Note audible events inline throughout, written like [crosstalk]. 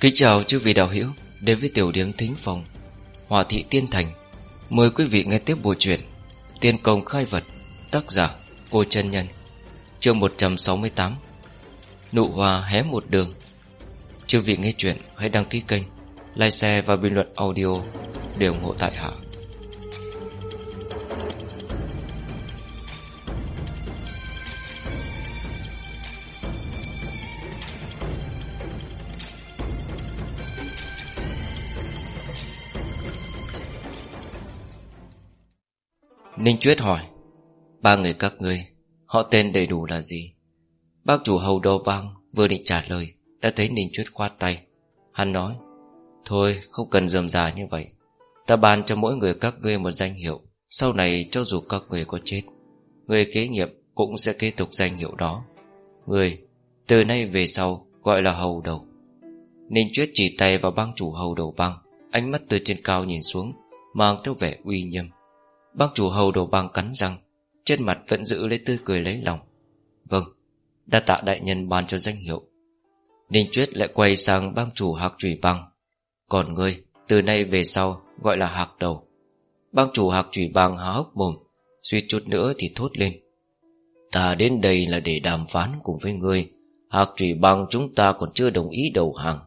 Kính chào chư vị đạo hữu Đến với tiểu điếm thính phòng, Hòa thị tiên thành. Mời quý vị nghe tiếp bộ truyện Tiên công khai vật, Tác giả Cô chân Nhân, Chương 168 Nụ hoa hé một đường. Chư vị nghe chuyện hãy đăng ký kênh, Like share và bình luận audio Để ủng hộ tại hạ. Ninh Chuyết hỏi, Ba người các ngươi, Họ tên đầy đủ là gì? Bác chủ hầu đô bang vừa định trả lời, Đã thấy Ninh Chuyết khoát tay. Hắn nói, Thôi, không cần dườm già như vậy. Ta ban cho mỗi người các ngươi một danh hiệu, Sau này cho dù các người có chết, Người kế nghiệp cũng sẽ kế tục danh hiệu đó. Người, Từ nay về sau, gọi là hầu đầu. Ninh Chuyết chỉ tay vào bang chủ hầu đầu băng Ánh mắt từ trên cao nhìn xuống, Mang theo vẻ uy nghiêm. Bác chủ hầu đầu bang cắn răng, Trên mặt vẫn giữ lấy tươi cười lấy lòng. Vâng Đa tạ đại nhân ban cho danh hiệu. Ninh Chuyết lại quay sang bang chủ hạc trùy bang Còn ngươi, Từ nay về sau gọi là hạc đầu. Bang chủ hạc trùy bang há hốc mồm suy chút nữa thì thốt lên. Ta đến đây là để đàm phán cùng với ngươi. Hạc trùy bang chúng ta còn chưa đồng ý đầu hàng.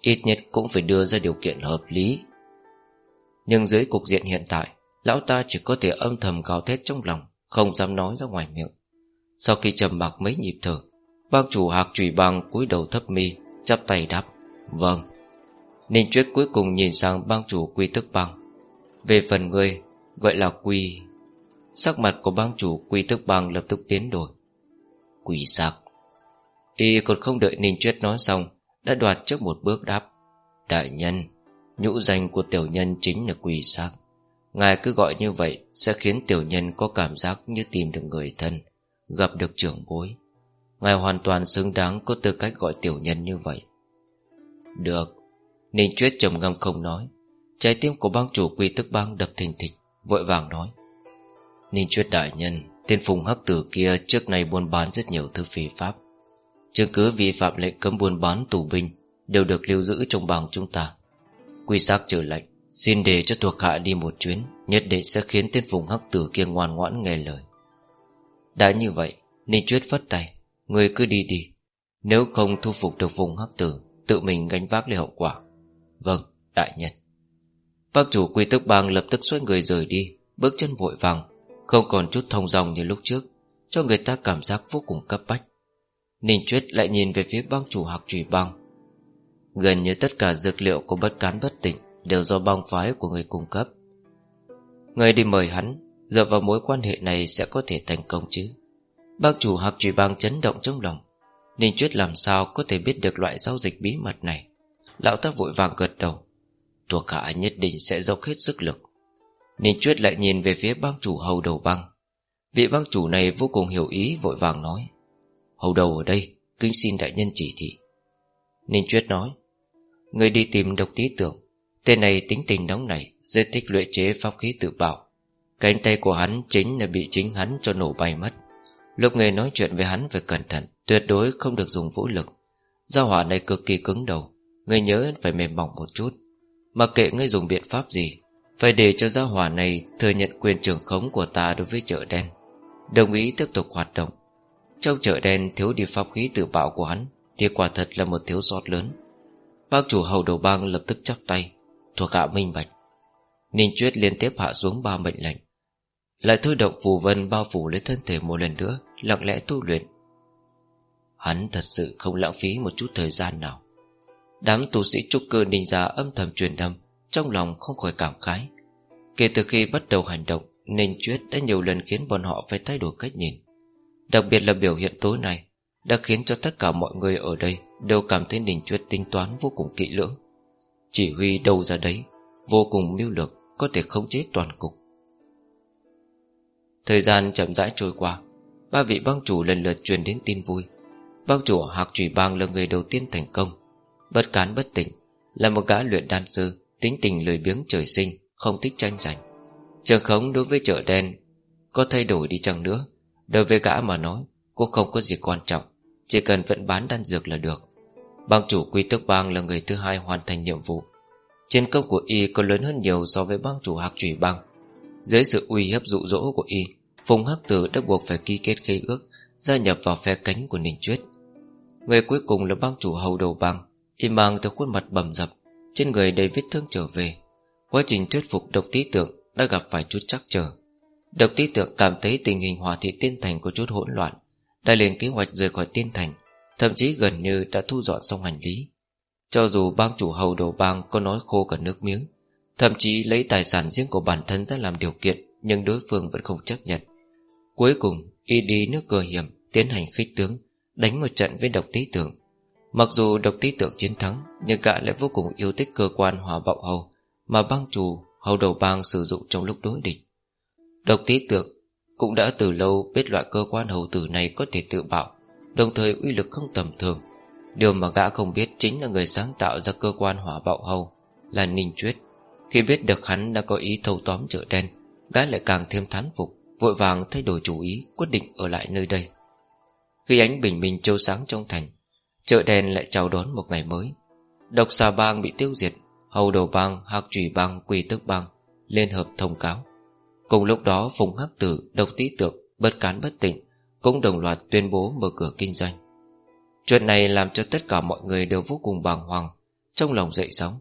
Ít nhất cũng phải đưa ra điều kiện hợp lý. Nhưng dưới cục diện hiện tại Lão ta chỉ có thể âm thầm gào thét trong lòng, Không dám nói ra ngoài miệng. Sau khi trầm mặc mấy nhịp thở, Bang chủ hạc trùy bang cúi đầu thấp mi, Chắp tay đáp Vâng. Ninh Chuyết cuối cùng nhìn sang bang chủ quy tức bang. Về phần người, Gọi là quy. Sắc mặt của bang chủ quy tức bang lập tức biến đổi. Quỷ sạc Y còn không đợi Ninh Chuyết nói xong, Đã đoạt trước một bước đáp, Đại nhân, Nhũ danh của tiểu nhân chính là quỷ sắc Ngài cứ gọi như vậy Sẽ khiến tiểu nhân có cảm giác như tìm được người thân, Gặp được trưởng bối. Ngài hoàn toàn xứng đáng Có tư cách gọi tiểu nhân như vậy. Được, Ninh Chuyết trầm ngâm không nói. Trái tim của bang chủ quy tức bang đập thình thịch, Vội vàng nói. Ninh Chuyết đại nhân, Tên phùng hắc tử kia trước này buôn bán rất nhiều thứ phi pháp. Chứng cứ vi phạm lệnh cấm buôn bán tù binh Đều được lưu giữ trong bang chúng ta. Quy xác trở lệnh Xin để cho thuộc hạ đi một chuyến Nhất định sẽ khiến tên phùng hắc tử kia ngoan ngoãn nghe lời. Đã như vậy Ninh Chuyết phất tay Người cứ đi đi Nếu không thu phục được phùng hắc tử Tự mình gánh vác lấy hậu quả. Vâng, đại nhân. Bác chủ quy tức bang lập tức xoay người rời đi Bước chân vội vàng Không còn chút thông dòng như lúc trước Cho người ta cảm giác vô cùng cấp bách. Ninh Chuyết lại nhìn về phía bang chủ hạc trùy bang. Gần như tất cả dược liệu của bất cán bất tỉnh Đều do bang phái của người cung cấp. Người đi mời hắn, Dựa vào mối quan hệ này sẽ có thể thành công chứ. Bác chủ hạc trùy bang chấn động trong lòng Ninh Chuyết làm sao có thể biết được loại giao dịch bí mật này. Lão ta vội vàng gật đầu, Thuộc hạ nhất định sẽ dốc hết sức lực. Ninh Chuyết lại nhìn về phía bang chủ hầu đầu băng Vị bang chủ này vô cùng hiểu ý, vội vàng nói, Hầu đầu ở đây, Kính xin đại nhân chỉ thị. Ninh Chuyết nói, Người đi tìm độc tí tưởng Tên này tính tình nóng nảy Rất thích luyện chế pháp khí tự bảo Cánh tay của hắn chính là bị chính hắn cho nổ bay mất. Lúc người nói chuyện với hắn phải cẩn thận, Tuyệt đối không được dùng vũ lực. Gia hỏa này cực kỳ cứng đầu Người nhớ phải mềm mỏng một chút. Mặc kệ ngươi dùng biện pháp gì, Phải để cho gia hỏa này thừa nhận quyền trưởng khống của ta đối với chợ đen. Đồng ý tiếp tục hoạt động. Trong chợ đen thiếu đi pháp khí tự bảo của hắn, Thì quả thật là một thiếu sót lớn. Bác chủ hầu đầu bang lập tức chắp tay. Thuộc hạ minh bạch. Ninh Chuyết liên tiếp hạ xuống ba mệnh lệnh. Lại thôi động phù vân bao phủ lấy thân thể một lần nữa, Lặng lẽ tu luyện. Hắn thật sự không lãng phí một chút thời gian nào. Đám tu sĩ trúc cơ ninh gia âm thầm truyền âm, Trong lòng không khỏi cảm khái. Kể từ khi bắt đầu hành động, Ninh Chuyết đã nhiều lần khiến bọn họ phải thay đổi cách nhìn. Đặc biệt là biểu hiện tối nay, Đã khiến cho tất cả mọi người ở đây Đều cảm thấy Ninh Chuyết tính toán vô cùng kỹ lưỡng. Chỉ huy đâu ra đấy, Vô cùng mưu lược, Có thể khống chế toàn cục. Thời gian chậm rãi trôi qua, Ba vị bang chủ lần lượt truyền đến tin vui. Bang chủ Hạc Trùy Bang là người đầu tiên thành công. Bất cán bất tỉnh, Là một gã luyện đan sư, Tính tình lười biếng trời sinh, Không thích tranh giành. Trường khống đối với chợ đen, Có thay đổi đi chăng nữa, Đối với gã mà nói, Cũng không có gì quan trọng, Chỉ cần vẫn bán đan dược là được. Bang chủ Quy Tước Bang là người thứ hai hoàn thành nhiệm vụ. Chiến công của y còn lớn hơn nhiều so với bang chủ Hạc Trùy Bang. Dưới sự uy hiếp dụ dỗ của y, Phùng Hắc Tử đã buộc phải ký kết khế ước, Gia nhập vào phe cánh của Ninh Chuyết. Người cuối cùng là bang chủ hầu đầu bang, Y mang theo khuôn mặt bầm dập, Trên người đầy vết thương trở về. Quá trình thuyết phục độc tí tượng Đã gặp phải chút chắc trở. Độc tí tượng cảm thấy tình hình hòa thị tiên thành Có chút hỗn loạn, Đã lên kế hoạch rời khỏi tiên thành. Thậm chí gần như đã thu dọn xong hành lý. Cho dù bang chủ hầu đầu bang Có nói khô cả nước miếng, Thậm chí lấy tài sản riêng của bản thân ra làm điều kiện, Nhưng đối phương vẫn không chấp nhận. Cuối cùng, y đi nước cờ hiểm, Tiến hành khích tướng, Đánh một trận với độc tí tưởng. Mặc dù độc tí tưởng chiến thắng, Nhưng gã lại vô cùng yêu thích cơ quan hòa bạo hầu Mà bang chủ hầu đầu bang sử dụng trong lúc đối địch. Độc tí tượng Cũng đã từ lâu biết loại cơ quan hầu tử này có thể tự bạo Đồng thời uy lực không tầm thường. Điều mà gã không biết chính là người sáng tạo ra cơ quan hỏa bạo hầu Là Ninh Chuyết. Khi biết được hắn đã có ý thâu tóm chợ đen Gã lại càng thêm thán phục Vội vàng thay đổi chủ ý Quyết định ở lại nơi đây. Khi ánh bình minh trâu sáng trong thành Chợ đen lại chào đón một ngày mới. Độc xà bang bị tiêu diệt Hầu đầu bang, hạc trùy bang, quỳ tức bang Liên hợp thông cáo. Cùng lúc đó Phùng Hắc Tử, Độc Tý Tượng Bất cán bất tỉnh. Cũng đồng loạt tuyên bố mở cửa kinh doanh. Chuyện này làm cho tất cả mọi người đều vô cùng bàng hoàng, Trong lòng dậy sóng.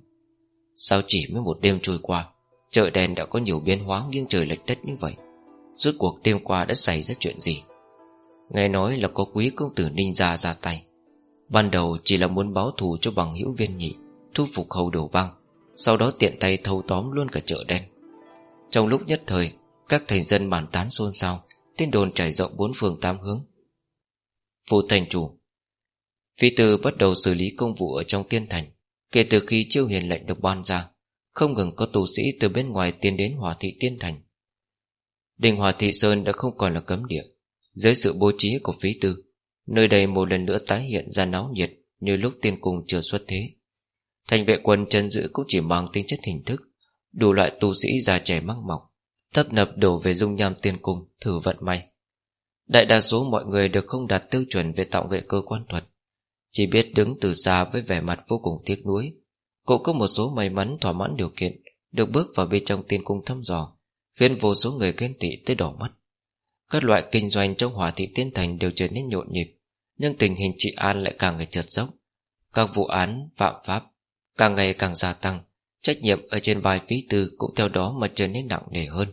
Sao chỉ mới một đêm trôi qua, Chợ đen đã có nhiều biến hóa nghiêng trời lệch đất như vậy? Rốt cuộc đêm qua đã xảy ra chuyện gì? Nghe nói là có quý công tử ninh gia ra tay. Ban đầu chỉ là muốn báo thù cho bằng hữu viên nhị, Thu phục hầu đầu băng Sau đó tiện tay thâu tóm luôn cả chợ đen. Trong lúc nhất thời, Các thành dân bàn tán xôn xao Tin đồn trải rộng bốn phường tám hướng. Phụ thành chủ. Phi tử bắt đầu xử lý công vụ ở trong tiên thành, Kể từ khi chiêu hiền lệnh được ban ra, Không ngừng có tù sĩ từ bên ngoài tiến đến hòa thị tiên thành. Đình Hòa Thị Sơn đã không còn là cấm địa, Dưới sự bố trí của phí tư, Nơi đây một lần nữa tái hiện ra náo nhiệt Như lúc tiên cung chưa xuất thế. Thành vệ quân chân giữ cũng chỉ mang tính chất hình thức, Đủ loại tu sĩ già trẻ măng mọc Thấp nập đổ về dung nham tiên cung, Thử vận may. Đại đa số mọi người đều không đạt tiêu chuẩn Về tạo nghệ cơ quan thuật. Chỉ biết đứng từ xa với vẻ mặt vô cùng tiếc nuối. Cũng có một số may mắn thỏa mãn điều kiện, Được bước vào bên trong tiên cung thăm dò, Khiến vô số người ghen tị tới đỏ mắt. Các loại kinh doanh trong hỏa thị tiên thành Đều trở nên nhộn nhịp, Nhưng tình hình trị an lại càng ngày trượt dốc. Các vụ án phạm pháp Càng ngày càng gia tăng, Trách nhiệm ở trên vai phí tư Cũng theo đó mà trở nên nặng nề hơn.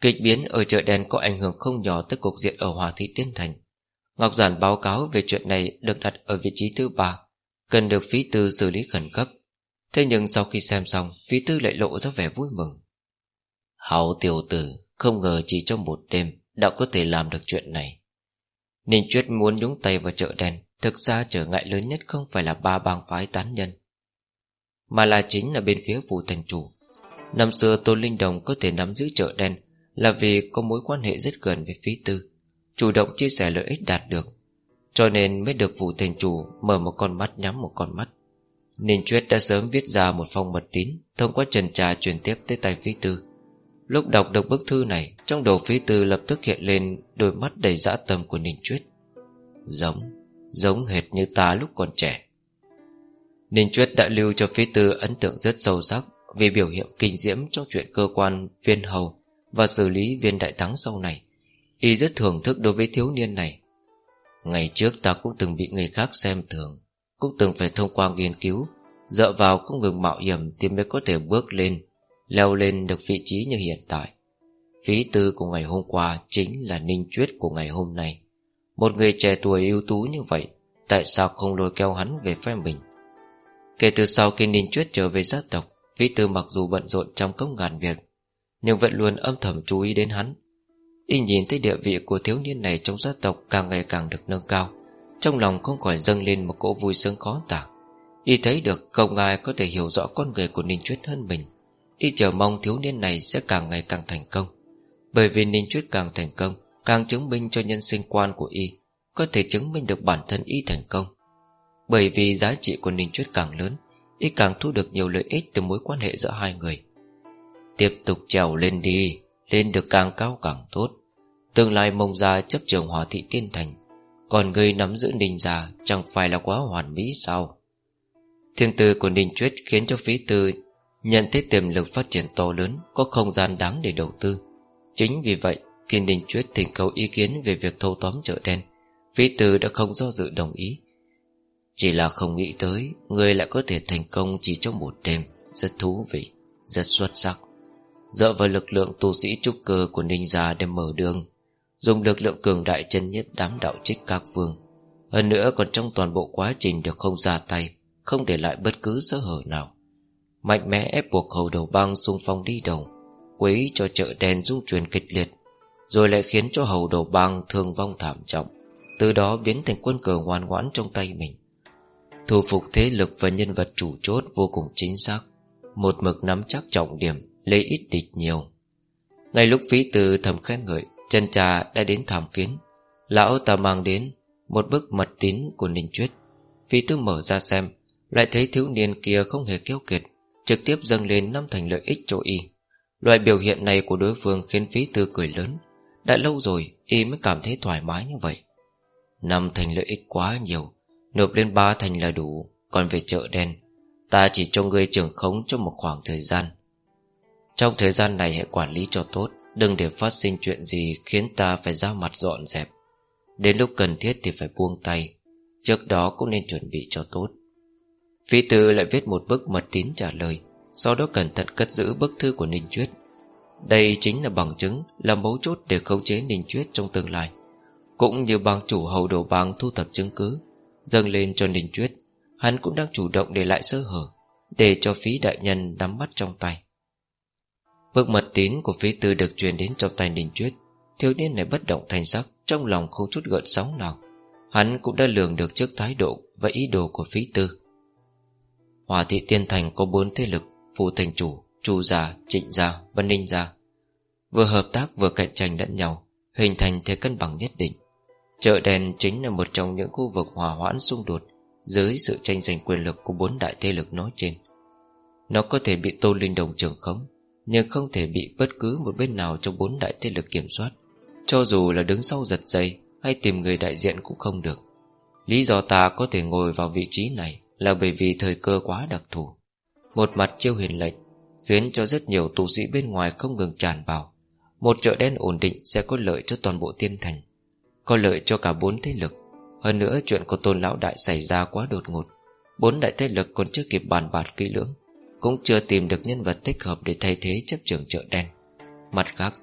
Kịch biến ở chợ đen có ảnh hưởng không nhỏ tới cục diện ở Hòa Thị Tiên Thành. Ngọc Giản báo cáo về chuyện này được đặt ở vị trí thứ ba, cần được phí tư xử lý khẩn cấp. Thế nhưng sau khi xem xong, phí tư lại lộ ra vẻ vui mừng. Hảo tiểu tử Không ngờ chỉ trong một đêm Đã có thể làm được chuyện này Ninh Chuyết muốn nhúng tay vào chợ đen Thực ra trở ngại lớn nhất không phải là ba bang phái tán nhân Mà là chính là bên phía phủ thành chủ Năm xưa Tôn Linh Đồng có thể nắm giữ chợ đen là vì có mối quan hệ rất gần với phí tư, Chủ động chia sẻ lợi ích đạt được, Cho nên mới được vụ thành chủ Mở một con mắt nhắm một con mắt. Ninh Chuyết đã sớm viết ra một phong mật tín Thông qua trần trà truyền tiếp tới tay phí tư. Lúc đọc được bức thư này, Trong đầu phí tư lập tức hiện lên Đôi mắt đầy dã tâm của Ninh Chuyết. Giống Giống hệt như ta lúc còn trẻ. Ninh Chuyết đã lưu cho phí tư ấn tượng rất sâu sắc Vì biểu hiện kinh diễm trong chuyện cơ quan viên hầu và xử lý viên đại thắng sau này. Y rất thưởng thức đối với thiếu niên này. Ngày trước ta cũng từng bị người khác xem thường, Cũng từng phải thông qua nghiên cứu, Dựa vào không ngừng mạo hiểm Thì mới có thể bước lên, Leo lên được vị trí như hiện tại. Phí tư của ngày hôm qua Chính là ninh chuyết của ngày hôm nay. Một người trẻ tuổi ưu tú như vậy, Tại sao không lôi kéo hắn về phe mình Kể từ sau khi ninh chuyết trở về gia tộc, Phí tư mặc dù bận rộn trong công ngàn việc nhưng vẫn luôn âm thầm chú ý đến hắn. Y nhìn thấy địa vị của thiếu niên này trong gia tộc Càng ngày càng được nâng cao, Trong lòng không khỏi dâng lên một cỗ vui sướng khó tả. Y thấy được không ai có thể hiểu rõ con người của Ninh Chuyết hơn mình, Y chờ mong thiếu niên này sẽ càng ngày càng thành công. Bởi vì Ninh Chuyết càng thành công, Càng chứng minh cho nhân sinh quan của Y, Có thể chứng minh được bản thân Y thành công. Bởi vì giá trị của Ninh Chuyết càng lớn, Y càng thu được nhiều lợi ích từ mối quan hệ giữa hai người. Tiếp tục trèo lên đi, Lên được càng cao càng tốt. Tương lai mông ra chấp trường hòa thị tiên thành, Còn người nắm giữ ninh già Chẳng phải là quá hoàn mỹ sao? Thiên tư của Ninh truyết khiến cho phí tư Nhận thấy tiềm lực phát triển to lớn, Có không gian đáng để đầu tư. Chính vì vậy, Khi Ninh truyết thỉnh cầu ý kiến về việc thâu tóm chợ đen, Phí tư đã không do dự đồng ý. Chỉ là không nghĩ tới, Người lại có thể thành công chỉ trong một đêm. Rất thú vị, Rất xuất sắc. Dựa vào lực lượng tu sĩ trúc cơ của Ninh Gia để mở đường, Dùng lực lượng cường đại chân nhất đám đạo trích các vương. Hơn nữa còn trong toàn bộ quá trình được không ra tay, Không để lại bất cứ sơ hở nào. Mạnh mẽ ép buộc hầu đầu băng xung phong đi đầu, Quấy cho chợ đen dung truyền kịch liệt, Rồi lại khiến cho hầu đầu băng thương vong thảm trọng, Từ đó biến thành quân cờ ngoan ngoãn trong tay mình. Thu phục thế lực và nhân vật chủ chốt vô cùng chính xác, Một mực nắm chắc trọng điểm. Lấy ít địch nhiều. Ngay lúc phí từ thầm khen ngợi, Chân trà đã đến thảm kiến. Lão ta mang đến Một bức mật tín của Ninh Chuyết. Phí tư mở ra xem, Lại thấy thiếu niên kia không hề keo kiệt, Trực tiếp dâng lên năm thành lợi ích cho y. Loại biểu hiện này của đối phương Khiến phí tư cười lớn. Đã lâu rồi, y mới cảm thấy thoải mái như vậy. Năm thành lợi ích quá nhiều, Nộp lên ba thành là đủ, Còn về chợ đen, Ta chỉ cho ngươi trưởng khống trong một khoảng thời gian. Trong thời gian này hãy quản lý cho tốt, Đừng để phát sinh chuyện gì Khiến ta phải ra mặt dọn dẹp. Đến lúc cần thiết thì phải buông tay, Trước đó cũng nên chuẩn bị cho tốt. Phi tư lại viết một bức mật tín trả lời, Sau đó cẩn thận cất giữ bức thư của Ninh Chuyết Đây chính là bằng chứng, Là mấu chốt để khống chế Ninh Chuyết trong tương lai. Cũng như bang chủ hầu đồ bang thu thập chứng cứ, Dâng lên cho Ninh Chuyết Hắn cũng đang chủ động để lại sơ hở, Để cho phí đại nhân nắm mắt trong tay. Bức mật tín của phí tư được truyền đến trong tay Ninh Chuyết Thiếu niên này bất động thành sắc Trong lòng không chút gợn sóng nào. Hắn cũng đã lường được trước thái độ Và ý đồ của phí tư. Hòa thị tiên thành có bốn thế lực Phù thành chủ, chu gia, trịnh gia và ninh gia. Vừa hợp tác vừa cạnh tranh lẫn nhau Hình thành thế cân bằng nhất định. Chợ đèn chính là một trong những khu vực hòa hoãn xung đột Dưới sự tranh giành quyền lực của bốn đại thế lực nói trên. Nó có thể bị Tô Linh Đồng trường khống nhưng không thể bị bất cứ một bên nào trong bốn đại thế lực kiểm soát. Cho dù là đứng sau giật dây Hay tìm người đại diện cũng không được. Lý do ta có thể ngồi vào vị trí này Là bởi vì thời cơ quá đặc thù. Một mặt chiêu hiền lệnh Khiến cho rất nhiều tù sĩ bên ngoài không ngừng tràn vào. Một chợ đen ổn định Sẽ có lợi cho toàn bộ tiên thành, Có lợi cho cả bốn thế lực. Hơn nữa chuyện của tôn lão đại xảy ra quá đột ngột. Bốn đại thế lực còn chưa kịp bàn bạc kỹ lưỡng. Cũng chưa tìm được nhân vật thích hợp Để thay thế chấp trưởng chợ đen. Mặt khác,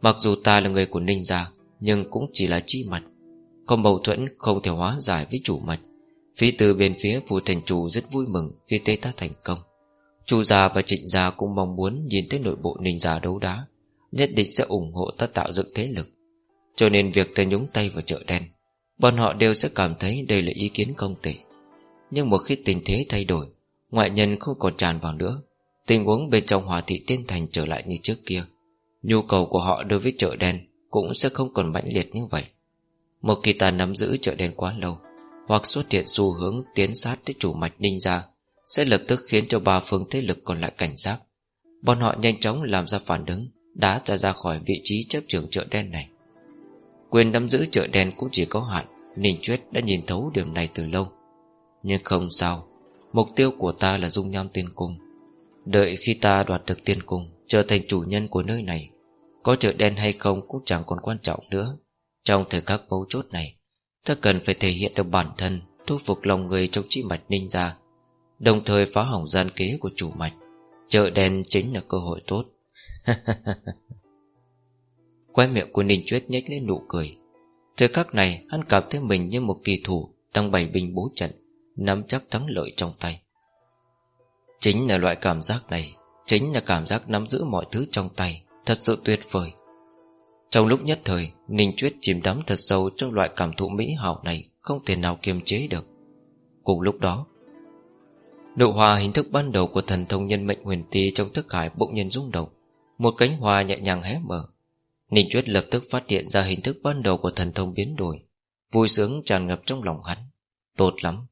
Mặc dù ta là người của Ninh Gia, Nhưng cũng chỉ là chi mặt Có mâu thuẫn không thể hóa giải với chủ mạch. Phí từ bên phía phù thành chủ rất vui mừng Khi tê ta thành công. Chu gia và trịnh gia cũng mong muốn Nhìn thấy nội bộ Ninh Gia đấu đá, Nhất định sẽ ủng hộ ta tạo dựng thế lực. Cho nên việc ta nhúng tay vào chợ đen, Bọn họ đều sẽ cảm thấy đây là ý kiến công tệ. Nhưng một khi tình thế thay đổi Ngoại nhân không còn tràn vào nữa. Tình huống bên trong hòa thị tiên thành trở lại như trước kia. Nhu cầu của họ đối với chợ đen Cũng sẽ không còn mãnh liệt như vậy. Một khi ta nắm giữ chợ đen quá lâu, Hoặc xuất hiện xu hướng tiến sát tới chủ mạch ninh ra Sẽ lập tức khiến cho ba phương thế lực còn lại cảnh giác. Bọn họ nhanh chóng làm ra phản ứng, Đá ta ra khỏi vị trí chấp trường chợ đen này. Quyền nắm giữ chợ đen cũng chỉ có hạn, Ninh Chuyết đã nhìn thấu điểm này từ lâu. Nhưng không sao Mục tiêu của ta là dung nham tiên cung. Đợi khi ta đoạt được tiên cung, Trở thành chủ nhân của nơi này, Có chợ đen hay không cũng chẳng còn quan trọng nữa. Trong thời khắc mấu chốt này, Ta cần phải thể hiện được bản thân, Thu phục lòng người trong chi mạch ninh ra Đồng thời phá hỏng gian kế của chủ mạch. Chợ đen chính là cơ hội tốt. [laughs] Quay miệng của Ninh Chuyết nhếch lên nụ cười. Thời khắc này, hắn cảm thấy mình như một kỳ thủ Đang bày binh bố trận. Nắm chắc thắng lợi trong tay. Chính là loại cảm giác này, Chính là cảm giác nắm giữ mọi thứ trong tay, Thật sự tuyệt vời. Trong lúc nhất thời, Ninh Chuyết chìm đắm thật sâu Trong loại cảm thụ mỹ hảo này Không thể nào kiềm chế được. Cùng lúc đó, Nụ hòa hình thức ban đầu của thần thông nhân mệnh huyền ti Trong thức hải bỗng nhiên rung động. Một cánh hoa nhẹ nhàng hé mở. Ninh Chuyết lập tức phát hiện ra hình thức ban đầu của thần thông biến đổi. Vui sướng tràn ngập trong lòng hắn. Tốt lắm.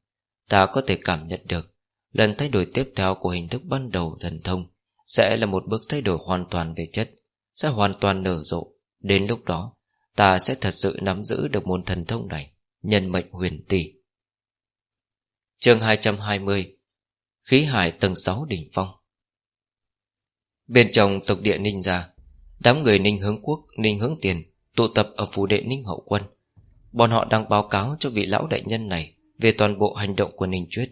Ta có thể cảm nhận được Lần thay đổi tiếp theo của hình thức ban đầu thần thông Sẽ là một bước thay đổi hoàn toàn về chất Sẽ hoàn toàn nở rộ. Đến lúc đó Ta sẽ thật sự nắm giữ được môn thần thông này Nhân mệnh huyền tỷ. Chương 220 Khí hải tầng 6 đỉnh phong. Bên trong tộc địa Ninh gia Đám người Ninh hướng quốc, Ninh hướng tiền Tụ tập ở phủ đệ Ninh hậu quân. Bọn họ đang báo cáo cho vị lão đại nhân này về toàn bộ hành động của Ninh Chuyết.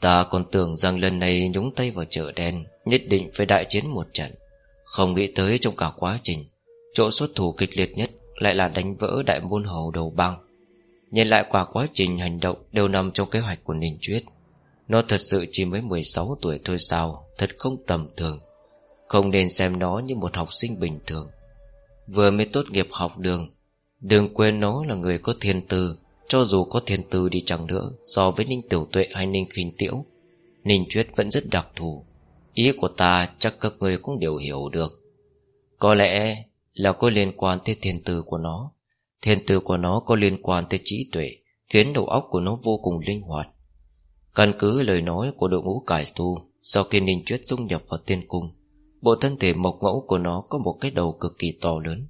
Ta còn tưởng rằng lần này nhúng tay vào chợ đen, Nhất định phải đại chiến một trận. Không nghĩ tới trong cả quá trình, Chỗ xuất thủ kịch liệt nhất Lại là đánh vỡ đại môn hầu đầu băng. Nhìn lại quả quá trình hành động Đều nằm trong kế hoạch của Ninh Chuyết. Nó thật sự chỉ mới 16 tuổi thôi sao, Thật không tầm thường. Không nên xem nó như một học sinh bình thường. Vừa mới tốt nghiệp học đường, Đừng quên nó là người có thiên tư. Cho dù có thiên tư đi chẳng nữa, So với Ninh Tiểu Tuệ hay Ninh khinh Tiễu, Ninh Chuyết vẫn rất đặc thù. Ý của ta chắc các người cũng đều hiểu được. Có lẽ là có liên quan tới thiên tư của nó. Thiên tư của nó có liên quan tới trí tuệ, Khiến đầu óc của nó vô cùng linh hoạt. Căn cứ lời nói của đội ngũ cải tu, Sau khi Ninh Chuyết dung nhập vào tiên cung, Bộ thân thể mộc mẫu của nó có một cái đầu cực kỳ to lớn.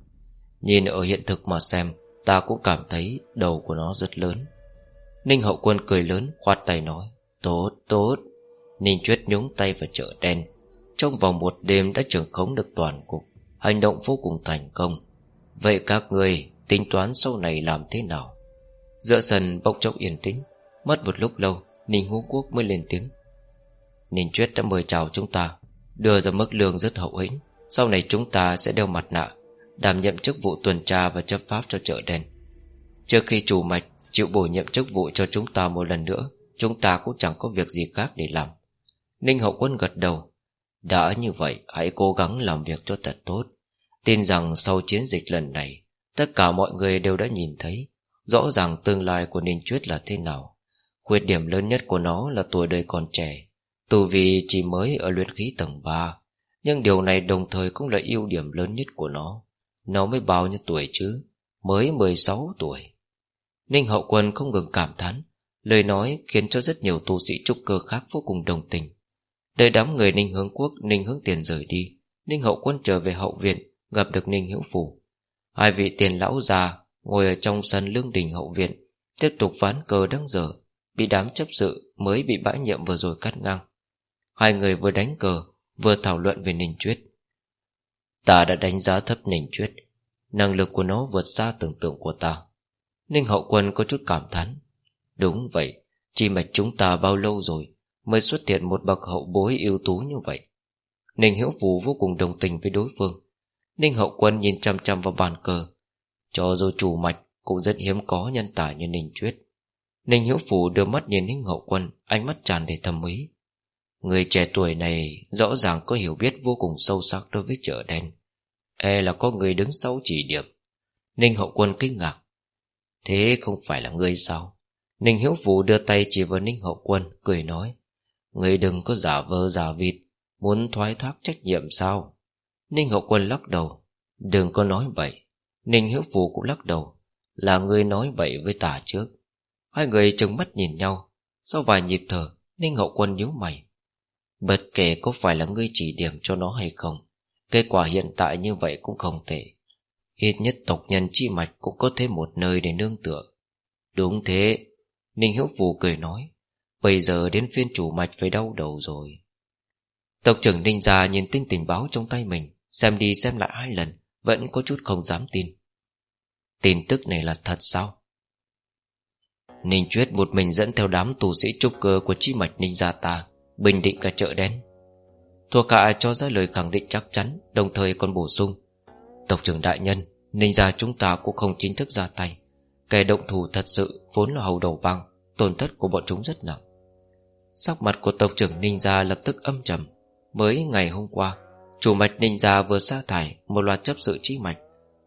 Nhìn ở hiện thực mà xem Ta cũng cảm thấy đầu của nó rất lớn. Ninh hậu quân cười lớn, khoát tay nói, Tốt tốt. Ninh Chuyết nhúng tay vào chợ đen. Trong vòng một đêm đã trưởng khống được toàn cục, Hành động vô cùng thành công. Vậy các người tính toán sau này làm thế nào? Giữa sân bốc chốc yên tĩnh. Mất một lúc lâu, Ninh Hú Quốc mới lên tiếng. Ninh Chuyết đã mời chào chúng ta, Đưa ra mức lương rất hậu hĩnh. Sau này chúng ta sẽ đeo mặt nạ Đảm nhiệm chức vụ tuần tra và chấp pháp cho chợ đen. Trước khi chủ mạch Chịu bổ nhiệm chức vụ cho chúng ta một lần nữa, Chúng ta cũng chẳng có việc gì khác để làm. Ninh Hậu Quân gật đầu. Đã như vậy, hãy cố gắng làm việc cho thật tốt. Tin rằng sau chiến dịch lần này, Tất cả mọi người đều đã nhìn thấy Rõ ràng tương lai của Ninh Chuyết là thế nào. Khuyết điểm lớn nhất của nó là tuổi đời còn trẻ Tù vì chỉ mới ở luyện khí tầng 3 Nhưng điều này đồng thời cũng là ưu điểm lớn nhất của nó. Nó mới bao nhiêu tuổi chứ? Mới 16 tuổi. Ninh Hậu Quân không ngừng cảm thán, Lời nói khiến cho rất nhiều tu sĩ trúc cơ khác vô cùng đồng tình. Đợi đám người Ninh Hướng Quốc, Ninh Hướng Tiền rời đi, Ninh Hậu Quân trở về hậu viện, Gặp được Ninh Hữu Phủ. Hai vị tiền lão già Ngồi ở trong sân lương đình hậu viện, Tiếp tục ván cờ đang dở Bị đám chấp sự mới bị bãi nhiệm vừa rồi cắt ngang. Hai người vừa đánh cờ, Vừa thảo luận về Ninh Chuyết Ta đã đánh giá thấp Ninh Chuyết. Năng lực của nó vượt xa tưởng tượng của ta. Ninh hậu quân có chút cảm thán. Đúng vậy, Chi mạch chúng ta bao lâu rồi Mới xuất hiện một bậc hậu bối ưu tú như vậy? Ninh Hiếu Phù vô cùng đồng tình với đối phương. Ninh Hậu Quân nhìn chăm chăm vào bàn cờ. Cho dù chủ mạch Cũng rất hiếm có nhân tài như Ninh Chuyết. Ninh Hiếu Phủ đưa mắt nhìn Ninh Hậu Quân, Ánh mắt tràn đầy thầm ý. Người trẻ tuổi này Rõ ràng có hiểu biết vô cùng sâu sắc đối với chợ đen. E là có người đứng sau chỉ điểm. Ninh Hậu Quân kinh ngạc. Thế không phải là người sao? Ninh Hiếu phụ đưa tay chỉ vào Ninh Hậu Quân, Cười nói. Người đừng có giả vơ giả vịt. Muốn thoái thác trách nhiệm sao? Ninh Hậu Quân lắc đầu. Đừng có nói vậy Ninh Hiếu phụ cũng lắc đầu. Là người nói vậy với tả trước. Hai người trừng mắt nhìn nhau. Sau vài nhịp thở, Ninh Hậu Quân nhíu mày. Bất kể có phải là ngươi chỉ điểm cho nó hay không, Kết quả hiện tại như vậy cũng không tệ. Ít nhất tộc nhân chi mạch Cũng có thêm một nơi để nương tựa. Đúng thế, Ninh Hiếu Phù cười nói, Bây giờ đến phiên chủ mạch phải đau đầu rồi. Tộc trưởng Ninh Gia nhìn tinh tình báo trong tay mình, Xem đi xem lại hai lần, Vẫn có chút không dám tin. Tin tức này là thật sao? Ninh Chuyết một mình dẫn theo đám tù sĩ trúc cơ Của chi mạch Ninh Gia ta. Bình định cả chợ đen. Thuộc hạ cho ra lời khẳng định chắc chắn, Đồng thời còn bổ sung. Tộc trưởng đại nhân, Ninh Gia chúng ta cũng không chính thức ra tay. Kẻ động thủ thật sự vốn là hầu đầu băng Tổn thất của bọn chúng rất nặng. Sắc mặt của tộc trưởng Ninh Gia lập tức âm trầm. Mới ngày hôm qua, Chủ mạch Ninh Gia vừa sa thải Một loạt chấp sự trí mạch.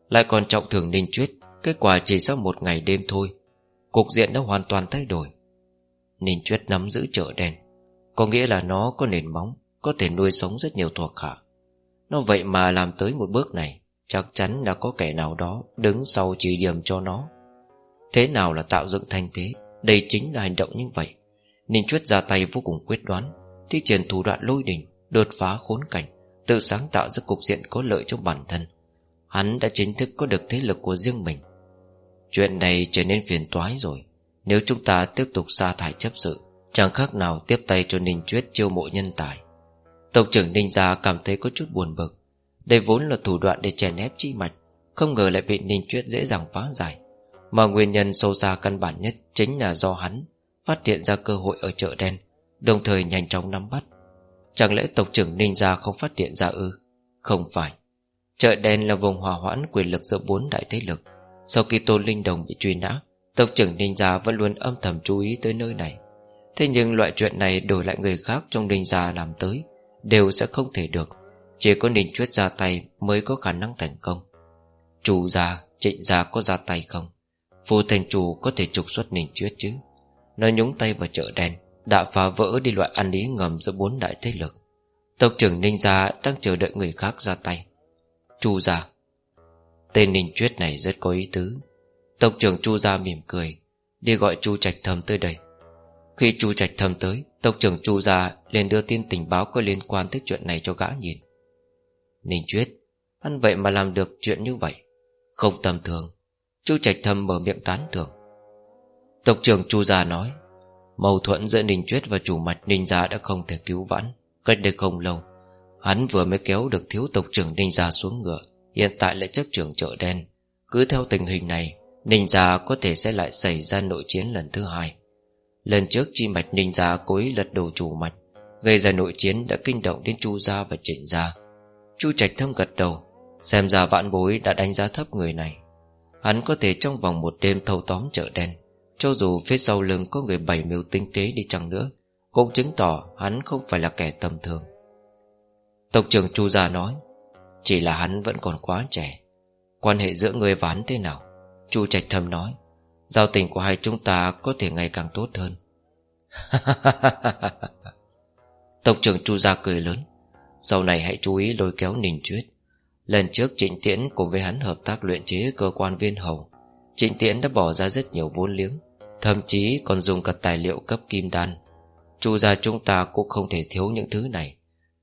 Lại còn trọng thưởng Ninh Chuyết, Kết quả chỉ sau một ngày đêm thôi. Cục diện đã hoàn toàn thay đổi. Ninh Chuyết nắm giữ chợ đen có nghĩa là nó có nền móng, Có thể nuôi sống rất nhiều thuộc hạ. Nó vậy mà làm tới một bước này, Chắc chắn là có kẻ nào đó Đứng sau chỉ điểm cho nó. Thế nào là tạo dựng thanh thế? Đây chính là hành động như vậy. Ninh Chuyết ra tay vô cùng quyết đoán, Thi triển thủ đoạn lôi đình, Đột phá khốn cảnh, Tự sáng tạo ra cục diện có lợi cho bản thân. Hắn đã chính thức có được thế lực của riêng mình. Chuyện này trở nên phiền toái rồi. Nếu chúng ta tiếp tục sa thải chấp sự Chẳng khác nào tiếp tay cho Ninh Chuyết chiêu mộ nhân tài. Tộc trưởng Ninh Gia cảm thấy có chút buồn bực. Đây vốn là thủ đoạn để chèn ép chi mạch, Không ngờ lại bị Ninh Chuyết dễ dàng phá giải. Mà nguyên nhân sâu xa căn bản nhất Chính là do hắn Phát hiện ra cơ hội ở chợ đen, Đồng thời nhanh chóng nắm bắt. Chẳng lẽ tộc trưởng Ninh Gia không phát hiện ra ư? Không phải. Chợ đen là vùng hòa hoãn quyền lực giữa bốn đại thế lực. Sau khi Tôn Linh Đồng bị truy nã, Tộc trưởng Ninh Gia vẫn luôn âm thầm chú ý tới nơi này. Thế nhưng loại chuyện này đổi lại người khác trong Ninh Gia làm tới Đều sẽ không thể được. Chỉ có Ninh Chuyết ra tay mới có khả năng thành công. Chủ gia, trịnh gia có ra tay không? Phù thành chủ có thể trục xuất Ninh Chuyết chứ? Nó nhúng tay vào chợ đen Đã phá vỡ đi loại ăn ý ngầm giữa bốn đại thế lực. Tộc trưởng Ninh Gia đang chờ đợi người khác ra tay. Chu gia. Tên Ninh Chuyết này rất có ý tứ. Tộc trưởng Chu gia mỉm cười Đi gọi Chu Trạch thầm tới đây. Khi Chu Trạch Thâm tới, Tộc trưởng Chu gia liền đưa tin tình báo có liên quan tới chuyện này cho gã nhìn. Ninh Chuyết, Ăn vậy mà làm được chuyện như vậy? Không tầm thường. Chu Trạch Thâm mở miệng tán thưởng. Tộc trưởng Chu gia nói, Mâu thuẫn giữa Ninh Chuyết và chủ mạch Ninh gia đã không thể cứu vãn, Cách đây không lâu, Hắn vừa mới kéo được thiếu tộc trưởng Ninh Gia xuống ngựa, Hiện tại lại chấp trưởng chợ đen. Cứ theo tình hình này, Ninh Gia có thể sẽ lại xảy ra nội chiến lần thứ hai. Lần trước chi mạch Ninh Gia cố ý lật đổ chủ mạch, Gây ra nội chiến đã kinh động đến Chu Gia và Trịnh Gia. Chu Trạch Thâm gật đầu, Xem ra vạn bối đã đánh giá thấp người này. Hắn có thể trong vòng một đêm thâu tóm chợ đen, Cho dù phía sau lưng có người bảy mưu tinh tế đi chăng nữa, Cũng chứng tỏ hắn không phải là kẻ tầm thường. Tộc trưởng Chu Gia nói, Chỉ là hắn vẫn còn quá trẻ. Quan hệ giữa người và hắn thế nào? Chu Trạch Thâm nói. Giao tình của hai chúng ta có thể ngày càng tốt hơn. [laughs] Tộc trưởng Chu Gia cười lớn. Sau này hãy chú ý lôi kéo Ninh Chuyết. Lần trước Trịnh Tiễn cùng với hắn hợp tác luyện chế cơ quan viên hầu. Trịnh Tiễn đã bỏ ra rất nhiều vốn liếng, Thậm chí còn dùng cả tài liệu cấp kim đan. Chu gia chúng ta cũng không thể thiếu những thứ này.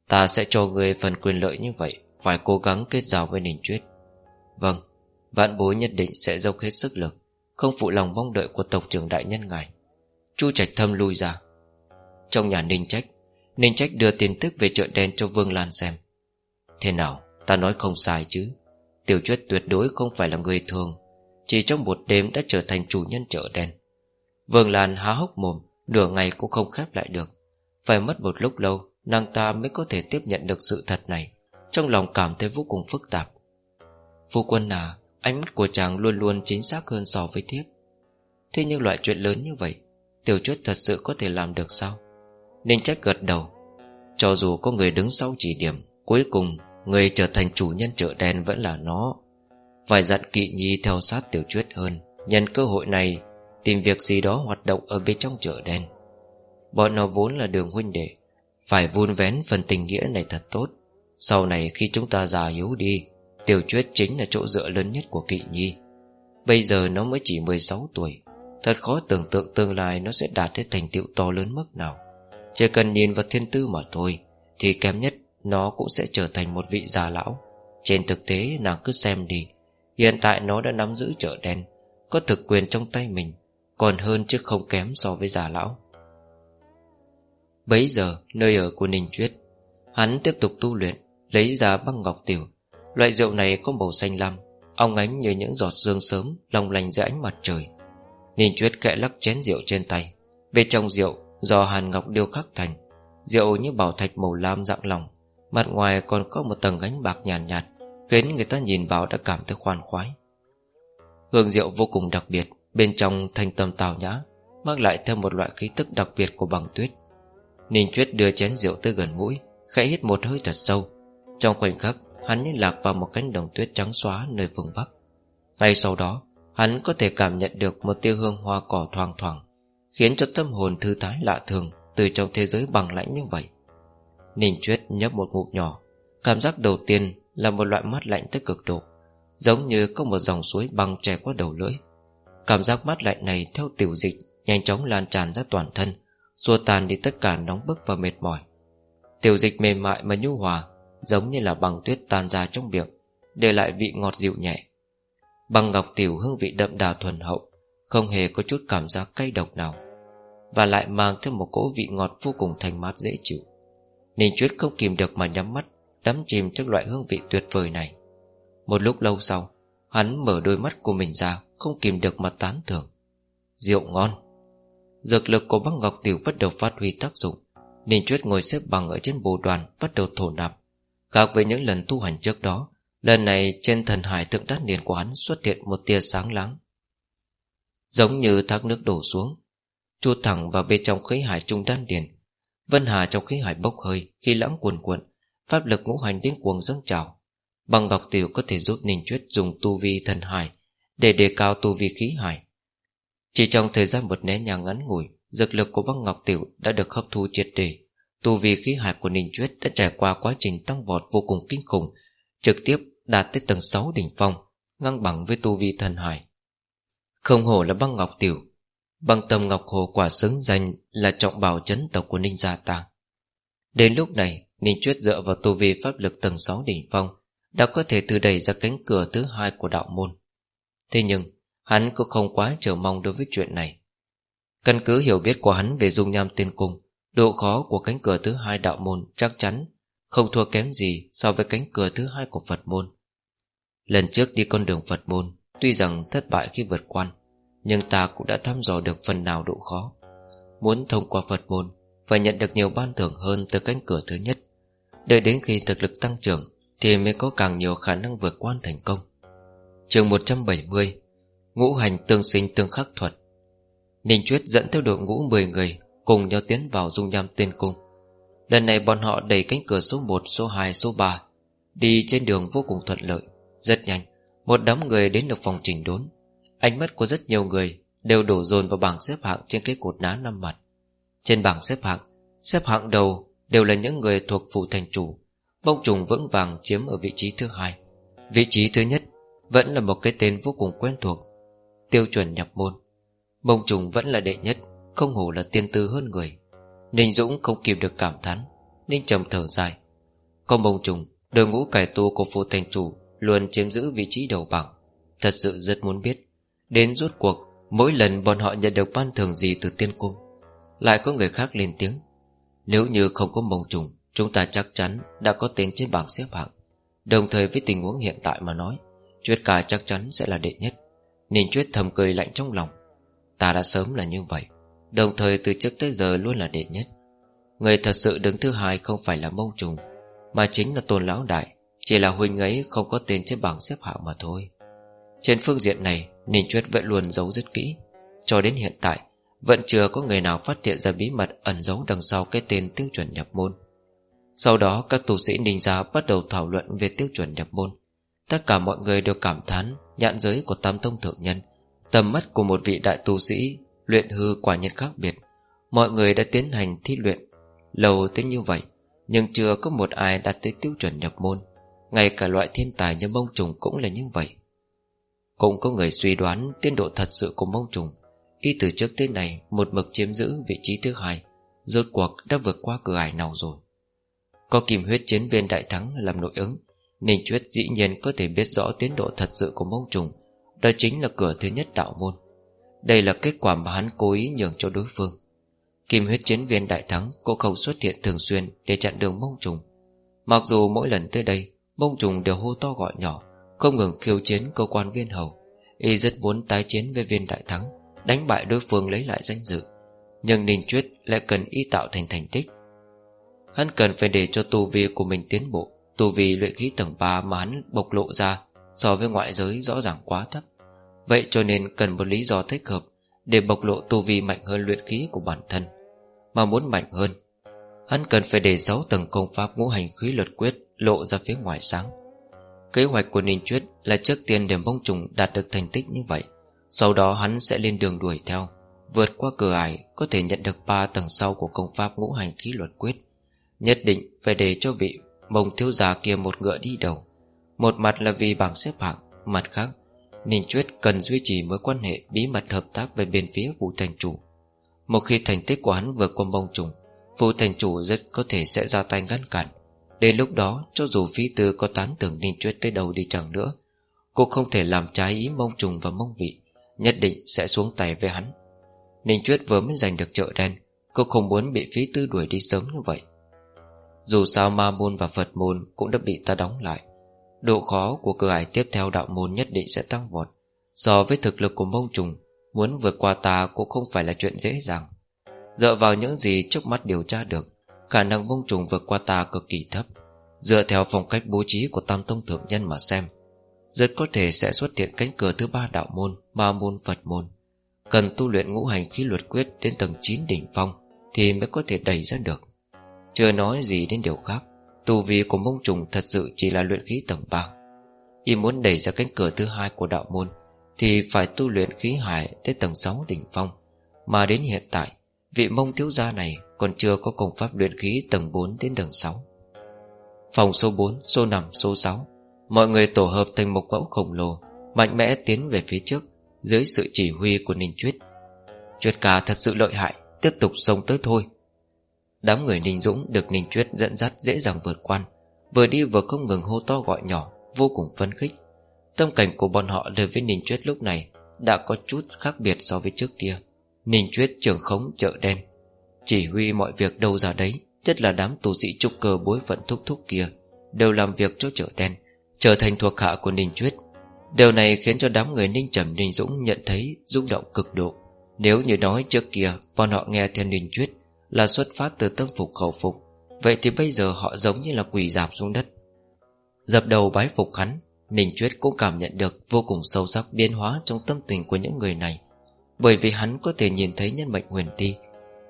Ta sẽ cho người phần quyền lợi như vậy, Phải cố gắng kết giao với Ninh Chuyết. Vâng Vạn bối nhất định sẽ dốc hết sức lực. Không phụ lòng mong đợi của tộc trưởng đại nhân ngài. Chu Trạch Thâm lui ra. Trong nhà Ninh Trách Ninh Trách đưa tin tức về chợ đen cho Vương Lan xem. Thế nào, Ta nói không sai chứ. Tiểu Chuyết tuyệt đối không phải là người thường, Chỉ trong một đêm đã trở thành chủ nhân chợ đen. Vương Lan há hốc mồm, Nửa ngày cũng không khép lại được. Phải mất một lúc lâu, Nàng ta mới có thể tiếp nhận được sự thật này. Trong lòng cảm thấy vô cùng phức tạp. Phu quân à Ánh mắt của chàng luôn luôn chính xác hơn so với thiếp. Thế nhưng loại chuyện lớn như vậy, Tiểu chuất thật sự có thể làm được sao? Ninh trách gật đầu. Cho dù có người đứng sau chỉ điểm, Cuối cùng Người trở thành chủ nhân chợ đen vẫn là nó. Phải dặn kỵ nhi theo sát tiểu chuất hơn. Nhân cơ hội này, Tìm việc gì đó hoạt động ở bên trong chợ đen. Bọn nó vốn là đường huynh đệ, phải vun vén phần tình nghĩa này thật tốt. Sau này khi chúng ta già yếu đi Tiểu Chuyết chính là chỗ dựa lớn nhất của Kỵ Nhi. Bây giờ nó mới chỉ 16 tuổi. Thật khó tưởng tượng tương lai nó sẽ đạt đến thành tựu to lớn mức nào. Chỉ cần nhìn vào thiên tư mà thôi, Thì kém nhất Nó cũng sẽ trở thành một vị già lão. Trên thực tế, nàng cứ xem đi. Hiện tại nó đã nắm giữ chợ đen, Có thực quyền trong tay mình, Còn hơn chứ không kém so với già lão. Bấy giờ, nơi ở của Ninh Chuyết, Hắn tiếp tục tu luyện, Lấy ra băng ngọc tiểu Loại rượu này có màu xanh lam Ông ánh như những giọt sương sớm Lòng lành dưới ánh mặt trời. Ninh Chuyết kẹ lắc chén rượu trên tay. Về trong rượu do hàn ngọc điêu khắc thành Rượu như bảo thạch màu lam dạng lòng. Mặt ngoài còn có một tầng gánh bạc nhàn nhạt, nhạt Khiến người ta nhìn vào đã cảm thấy khoan khoái. Hương rượu vô cùng đặc biệt Bên trong thanh tâm tào nhã Mang lại thêm một loại khí tức đặc biệt của bằng tuyết. Ninh Chuyết đưa chén rượu tới gần mũi Khẽ hít một hơi thật sâu. Trong khoảnh khắc hắn liên lạc vào một cánh đồng tuyết trắng xóa nơi phương Bắc. Ngay sau đó, Hắn có thể cảm nhận được một tia hương hoa cỏ thoang thoảng, Khiến cho tâm hồn thư thái lạ thường Từ trong thế giới bằng lãnh như vậy. Ninh Chuyết nhấp một ngụm nhỏ, Cảm giác đầu tiên là một loại mát lạnh tới cực độ, Giống như có một dòng suối băng chảy qua đầu lưỡi. Cảm giác mát lạnh này theo tiểu dịch Nhanh chóng lan tràn ra toàn thân, Xua tan đi tất cả nóng bức và mệt mỏi. Tiểu dịch mềm mại mà nhu hòa Giống như là băng tuyết tan ra trong miệng, Để lại vị ngọt dịu nhẹ. Băng ngọc tiểu hương vị đậm đà thuần hậu, Không hề có chút cảm giác cay độc nào, Và lại mang theo một cỗ vị ngọt vô cùng thanh mát dễ chịu. Ninh Chuyết không kìm được mà nhắm mắt, Đắm chìm trước loại hương vị tuyệt vời này. Một lúc lâu sau, Hắn mở đôi mắt của mình ra, Không kìm được mà tán thưởng. Rượu ngon. Dược lực của băng ngọc tiểu bắt đầu phát huy tác dụng Ninh Chuyết ngồi xếp bằng ở trên bồ đoàn, Bắt đầu thổ nạp. Khác với những lần tu hành trước đó, Lần này trên thần hải thượng đát niên của hắn Xuất hiện một tia sáng láng Giống như thác nước đổ xuống, Chu thẳng vào bên trong khí hải trung đan điền Vân Hà trong khí hải bốc hơi Khi lãng cuồn cuộn, Pháp lực ngũ hành đến cuồng dâng trào. Bằng ngọc tiểu có thể giúp Ninh Chuyết dùng tu vi thần hải Để đề cao tu vi khí hải. Chỉ trong thời gian một nén nhà ngắn ngủi, Dược lực của băng ngọc tiểu đã được hấp thu triệt để. Tu vi khí hải của Ninh Chuyết đã trải qua quá trình tăng vọt vô cùng kinh khủng, Trực tiếp đạt tới tầng 6 đỉnh phong, Ngang bằng với tu vi thần hải Không hổ là băng ngọc tiểu, Băng tâm ngọc hồ quả xứng danh Là trọng bảo chấn tộc của Ninh gia ta Đến lúc này, Ninh Chuyết dựa vào tu vi pháp lực tầng 6 đỉnh phong Đã có thể từ đẩy ra cánh cửa thứ hai của đạo môn. Thế nhưng, Hắn cũng không quá chờ mong đối với chuyện này. Căn cứ hiểu biết của hắn về dung nham tiên cung Độ khó của cánh cửa thứ hai đạo môn chắc chắn, Không thua kém gì so với cánh cửa thứ hai của Phật môn. Lần trước đi con đường Phật môn, Tuy rằng thất bại khi vượt quan Nhưng ta cũng đã thăm dò được phần nào độ khó. Muốn thông qua Phật môn, Phải nhận được nhiều ban thưởng hơn từ cánh cửa thứ nhất. Đợi đến khi thực lực tăng trưởng, Thì mới có càng nhiều khả năng vượt quan thành công. Trường 170 Ngũ hành tương sinh tương khắc thuật. Ninh Chuyết dẫn theo đội ngũ 10 người Cùng nhau tiến vào dung nham tiên cung. Lần này bọn họ đẩy cánh cửa số 1, số 2, số 3 Đi trên đường vô cùng thuận lợi Rất nhanh. Một đám người đến được phòng chỉnh đốn. Ánh mắt của rất nhiều người Đều đổ dồn vào bảng xếp hạng trên cái cột ná năm mặt. Trên bảng xếp hạng Xếp hạng đầu đều là những người thuộc phụ thành chủ Bông trùng vững vàng chiếm ở vị trí thứ hai. Vị trí thứ nhất Vẫn là một cái tên vô cùng quen thuộc Tiêu chuẩn nhập môn. Bông trùng vẫn là đệ nhất. Không hổ là tiên tư hơn người. Ninh Dũng không kịp được cảm thán, Ninh trầm thở dài. Có bông trùng, Đội ngũ cải tu của phụ thành chủ Luôn chiếm giữ vị trí đầu bảng. Thật sự rất muốn biết, Đến rốt cuộc, Mỗi lần bọn họ nhận được ban thường gì từ tiên cung, Lại có người khác lên tiếng. Nếu như không có mông trùng, Chúng ta chắc chắn đã có tên trên bảng xếp hạng. Đồng thời với tình huống hiện tại mà nói, Chuyết cả chắc chắn sẽ là đệ nhất. Ninh Chuyết thầm cười lạnh trong lòng. Ta đã sớm là như vậy. Đồng thời từ trước tới giờ luôn là đệ nhất. Người thật sự đứng thứ hai không phải là mông trùng, Mà chính là tôn lão đại, Chỉ là huynh ấy không có tên trên bảng xếp hạng mà thôi. Trên phương diện này, Ninh Chuyết vẫn luôn giấu rất kỹ. Cho đến hiện tại, Vẫn chưa có người nào phát hiện ra bí mật Ẩn giấu đằng sau cái tên tiêu chuẩn nhập môn. Sau đó, các tu sĩ ninh gia Bắt đầu thảo luận về tiêu chuẩn nhập môn. Tất cả mọi người đều cảm thán Nhãn giới của tam tông thượng nhân, Tầm mắt của một vị đại tu sĩ Luyện hư quả nhiên khác biệt. Mọi người đã tiến hành thi luyện, Lâu tới như vậy, Nhưng chưa có một ai đạt tới tiêu chuẩn nhập môn. Ngay cả loại thiên tài như mông trùng cũng là như vậy. Cũng có người suy đoán tiến độ thật sự của mông trùng. Y từ trước tới này Một mực chiếm giữ vị trí thứ hai, Rốt cuộc đã vượt qua cửa ải nào rồi? Có kim huyết chiến viên đại thắng làm nội ứng, Ninh Chuyết dĩ nhiên có thể biết rõ tiến độ thật sự của mông trùng, Đó chính là cửa thứ nhất đạo môn. Đây là kết quả mà hắn cố ý nhường cho đối phương. Kim huyết chiến viên đại thắng Cô không xuất hiện thường xuyên Để chặn đường mông trùng. Mặc dù mỗi lần tới đây, Mông trùng đều hô to gọi nhỏ, Không ngừng khiêu chiến cơ quan viên hầu. Y rất muốn tái chiến với viên đại thắng, Đánh bại đối phương lấy lại danh dự. Nhưng Ninh Chuyết lại cần y tạo thành thành tích. Hắn cần phải để cho tu vi của mình tiến bộ, Tu vi luyện khí tầng 3 mà hắn bộc lộ ra So với ngoại giới rõ ràng quá thấp. Vậy cho nên cần một lý do thích hợp Để bộc lộ tu vi mạnh hơn luyện khí của bản thân, Mà muốn mạnh hơn, Hắn cần phải để 6 tầng công pháp ngũ hành khí luật quyết Lộ ra phía ngoài sáng. Kế hoạch của Ninh Chuyết là trước tiên để bông trùng đạt được thành tích như vậy, Sau đó hắn sẽ lên đường đuổi theo, Vượt qua cửa ải, Có thể nhận được 3 tầng sau của công pháp ngũ hành khí luật quyết. Nhất định phải để cho vị bồng thiếu già kia một ngựa đi đầu, Một mặt là vì bảng xếp hạng, Mặt khác Ninh Chuyết cần duy trì mối quan hệ bí mật hợp tác với bên phía Vũ Thành Chủ. Một khi thành tích của hắn vượt qua bông trùng, Vũ Thành Chủ rất có thể sẽ ra tay ngăn cản. Đến lúc đó, cho dù phi tư có tán tưởng Ninh Chuyết tới đâu đi chẳng nữa, Cô không thể làm trái ý mông trùng và mông vị, Nhất định sẽ xuống tay với hắn. Ninh Chuyết vừa mới giành được chợ đen, Cô không muốn bị phí tư đuổi đi sớm như vậy. Dù sao ma môn và Phật môn Cũng đã bị ta đóng lại. Độ khó của cửa ải tiếp theo đạo môn nhất định sẽ tăng vọt. So với thực lực của mông trùng, Muốn vượt qua ta cũng không phải là chuyện dễ dàng. Dựa vào những gì trước mắt điều tra được, Khả năng mông trùng vượt qua ta cực kỳ thấp. Dựa theo phong cách bố trí của tam tông thượng nhân mà xem, Rất có thể sẽ xuất hiện cánh cửa thứ ba đạo môn Ma môn Phật môn. Cần tu luyện ngũ hành khí luật quyết Đến tầng 9 đỉnh phong Thì mới có thể đẩy ra được. Chưa nói gì đến điều khác. Tu vi của mông trùng thật sự chỉ là luyện khí tầng 3 Y muốn đẩy ra cánh cửa thứ hai của đạo môn Thì phải tu luyện khí hải Tới tầng 6 đỉnh phong. Mà đến hiện tại Vị mông thiếu gia này còn chưa có công pháp luyện khí tầng 4 đến tầng 6 Phòng số 4, số 5, số 6 Mọi người tổ hợp thành một mẫu khổng lồ Mạnh mẽ tiến về phía trước Dưới sự chỉ huy của Ninh Chuyết. Chuyết ca thật sự lợi hại Tiếp tục sống tới thôi. Đám người Ninh Dũng được Ninh Chuyết dẫn dắt dễ dàng vượt quan Vừa đi vừa không ngừng hô to gọi nhỏ, Vô cùng phấn khích. Tâm cảnh của bọn họ đối với Ninh Chuyết lúc này Đã có chút khác biệt so với trước kia. Ninh Chuyết trưởng khống chợ đen, Chỉ huy mọi việc đâu ra đấy, Nhất là đám tù sĩ trục cờ bối phận thúc thúc kia, Đều làm việc cho chợ đen, Trở thành thuộc hạ của Ninh Chuyết Điều này khiến cho đám người Ninh Trầm, Ninh Dũng nhận thấy rung động cực độ. Nếu như nói trước kia, Bọn họ nghe theo Ninh Chuyết là xuất phát từ tâm phục khẩu phục. Vậy thì bây giờ họ giống như là quỳ dạp xuống đất. Dập đầu bái phục hắn, Ninh Chuyết cũng cảm nhận được Vô cùng sâu sắc biến hóa trong tâm tình của những người này. Bởi vì hắn có thể nhìn thấy nhân mệnh huyền ti,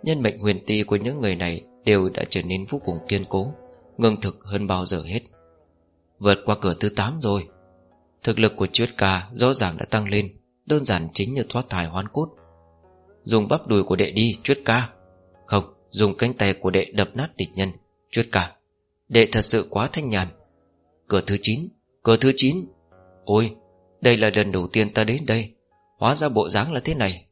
Nhân mệnh huyền ti của những người này Đều đã trở nên vô cùng kiên cố, Ngưng thực hơn bao giờ hết. Vượt qua cửa thứ 8 rồi. Thực lực của Chuyết ca rõ ràng đã tăng lên, Đơn giản chính như thoát thải hoán cốt. Dùng bắp đùi của đệ đi, Chuyết ca. Không, dùng cánh tay của đệ đập nát địch nhân Chuyết cả Đệ thật sự quá thanh nhàn. Cửa thứ 9, cửa thứ 9 Ôi, đây là lần đầu tiên ta đến đây. Hóa ra bộ dáng là thế này.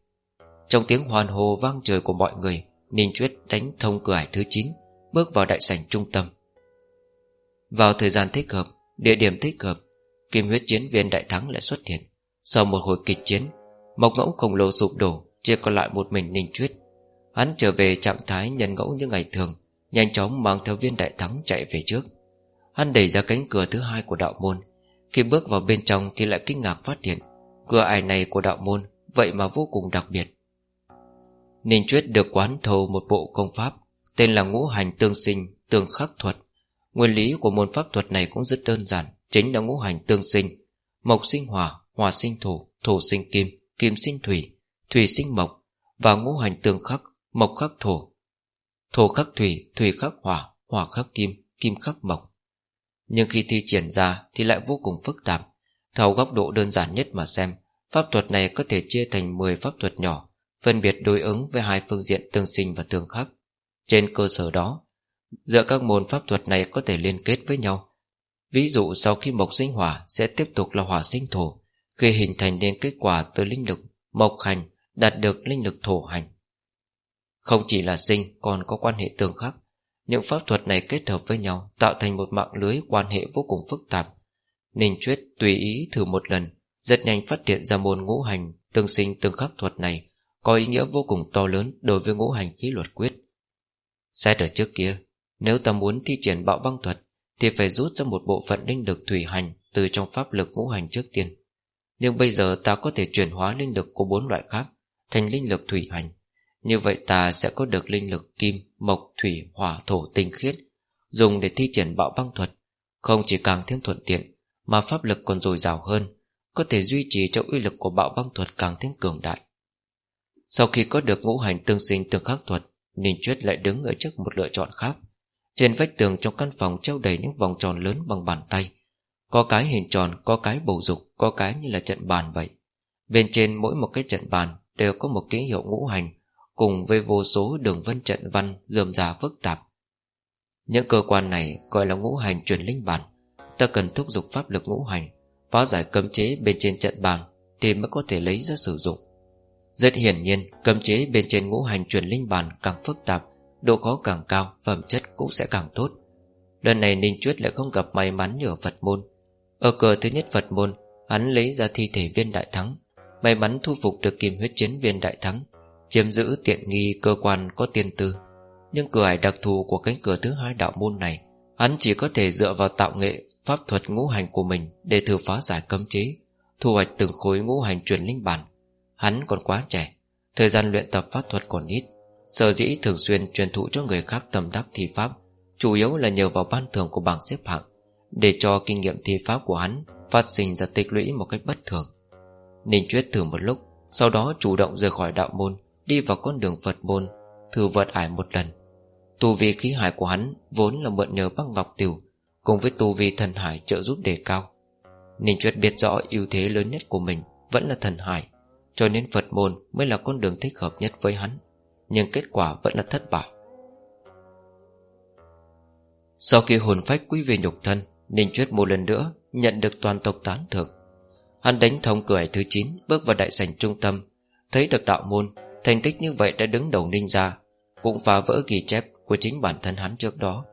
Trong tiếng hoàn hồ vang trời của mọi người Ninh Chuyết đánh thông cửa ải thứ 9 Bước vào đại sảnh trung tâm. Vào thời gian thích hợp Địa điểm thích hợp Kim huyết chiến viên đại thắng lại xuất hiện. Sau một hồi kịch chiến Mộc ngẫu khổng lồ sụp đổ Chỉ còn lại một mình Ninh Chuyết. Hắn trở về trạng thái nhân ngẫu như ngày thường Nhanh chóng mang theo viên đại thắng chạy về trước. Hắn đẩy ra cánh cửa thứ hai của đạo môn. Khi bước vào bên trong thì lại kinh ngạc phát hiện Cửa ải này của đạo môn Vậy mà vô cùng đặc biệt. Ninh Chuyết được quán thầu một bộ công pháp Tên là ngũ hành tương sinh Tương khắc thuật. Nguyên lý của môn pháp thuật này cũng rất đơn giản Chính là ngũ hành tương sinh. Mộc sinh hỏa, hỏa sinh thổ, thổ sinh kim Kim sinh thủy, thủy sinh mộc Và ngũ hành tương khắc. Mộc khắc thổ Thổ khắc thủy, thủy khắc hỏa, hỏa khắc kim Kim khắc mộc Nhưng khi thi triển ra thì lại vô cùng phức tạp Theo góc độ đơn giản nhất mà xem Pháp thuật này có thể chia thành 10 pháp thuật nhỏ phân biệt đối ứng với hai phương diện tương sinh và tương khắc. Trên cơ sở đó, giữa các môn pháp thuật này có thể liên kết với nhau. Ví dụ sau khi mộc sinh hỏa sẽ tiếp tục là hỏa sinh thổ, khi hình thành nên kết quả từ linh lực mộc hành đạt được linh lực thổ hành. Không chỉ là sinh còn có quan hệ tương khắc, những pháp thuật này kết hợp với nhau tạo thành một mạng lưới quan hệ vô cùng phức tạp. Ninh Chuyết tùy ý thử một lần, rất nhanh phát hiện ra môn ngũ hành tương sinh tương khắc thuật này có ý nghĩa vô cùng to lớn đối với ngũ hành khí luật quyết. Xét ở trước kia, nếu ta muốn thi triển bạo băng thuật thì phải rút ra một bộ phận linh lực thủy hành từ trong pháp lực ngũ hành trước tiên. Nhưng bây giờ ta có thể chuyển hóa linh lực của bốn loại khác thành linh lực thủy hành. Như vậy ta sẽ có được linh lực kim, mộc, thủy, hỏa, thổ tinh khiết dùng để thi triển bạo băng thuật. Không chỉ càng thêm thuận tiện mà pháp lực còn dồi dào hơn có thể duy trì cho uy lực của bạo băng thuật càng thêm cường đại. Sau khi có được ngũ hành tương sinh tương khắc thuật Ninh Chuyết lại đứng ở trước một lựa chọn khác Trên vách tường trong căn phòng treo đầy những vòng tròn lớn bằng bàn tay Có cái hình tròn, có cái bầu dục Có cái như là trận bàn vậy Bên trên mỗi một cái trận bàn Đều có một ký hiệu ngũ hành Cùng với vô số đường vân trận văn Dườm già phức tạp. Những cơ quan này gọi là ngũ hành truyền linh bản. Ta cần thúc giục pháp lực ngũ hành, Phá giải cấm chế bên trên trận bàn Thì mới có thể lấy ra sử dụng. Rất hiển nhiên, Cấm chế bên trên ngũ hành truyền linh bản càng phức tạp, Độ khó càng cao, Phẩm chất cũng sẽ càng tốt. Lần này Ninh Chuyết lại không gặp may mắn như ở Phật môn. Ở cờ thứ nhất Phật môn, Hắn lấy ra thi thể viên đại thắng. May mắn thu phục được kim huyết chiến viên đại thắng. Chiếm giữ tiện nghi cơ quan có tiên tư. Nhưng cửa ải đặc thù của cánh cửa thứ hai đạo môn này, Hắn chỉ có thể dựa vào tạo nghệ, Pháp thuật ngũ hành của mình Để thử phá giải cấm chế, Thu hoạch từng khối ngũ hành truyền linh bản. Hắn còn quá trẻ, Thời gian luyện tập pháp thuật còn ít, Sở dĩ thường xuyên truyền thụ cho người khác tầm đắc thi pháp, Chủ yếu là nhờ vào ban thưởng của bảng xếp hạng, Để cho kinh nghiệm thi pháp của hắn Phát sinh ra tích lũy một cách bất thường. Ninh Chuyết thử một lúc, Sau đó chủ động rời khỏi đạo môn Đi vào con đường Phật môn, Thử vượt ải một lần. Tu vi khí hải của hắn Vốn là mượn nhờ băng ngọc tiểu, Cùng với tu vi thần hải trợ giúp đề cao. Ninh Chuyết biết rõ ưu thế lớn nhất của mình Vẫn là thần hải, Cho nên Phật môn mới là con đường thích hợp nhất với hắn, Nhưng kết quả vẫn là thất bại. Sau khi hồn phách quý về nhục thân, Ninh Chuyết một lần nữa Nhận được toàn tộc tán thưởng. Hắn đánh thông cửa thứ 9 Bước vào đại sảnh trung tâm, Thấy được đạo môn Thành tích như vậy đã đứng đầu ninh ra Cũng phá vỡ ghi chép của chính bản thân hắn trước đó.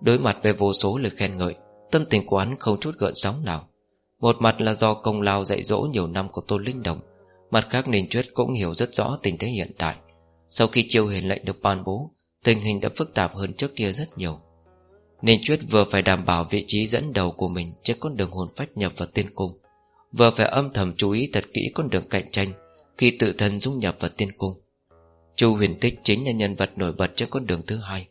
Đối mặt với vô số lời khen ngợi, Tâm tình của hắn không chút gợn sóng nào. Một mặt là do công lao dạy dỗ nhiều năm của Tôn Linh Đồng, Mặt khác Ninh Chuyết cũng hiểu rất rõ tình thế hiện tại. Sau khi chiêu hiền lệnh được ban bố, Tình hình đã phức tạp hơn trước kia rất nhiều. Ninh Chuyết vừa phải đảm bảo vị trí dẫn đầu của mình Trên con đường hồn phách nhập vào tiên cung, Vừa phải âm thầm chú ý thật kỹ con đường cạnh tranh khi tự thân dung nhập vào tiên cung. Chu huyền tích chính là nhân vật nổi bật trên con đường thứ hai.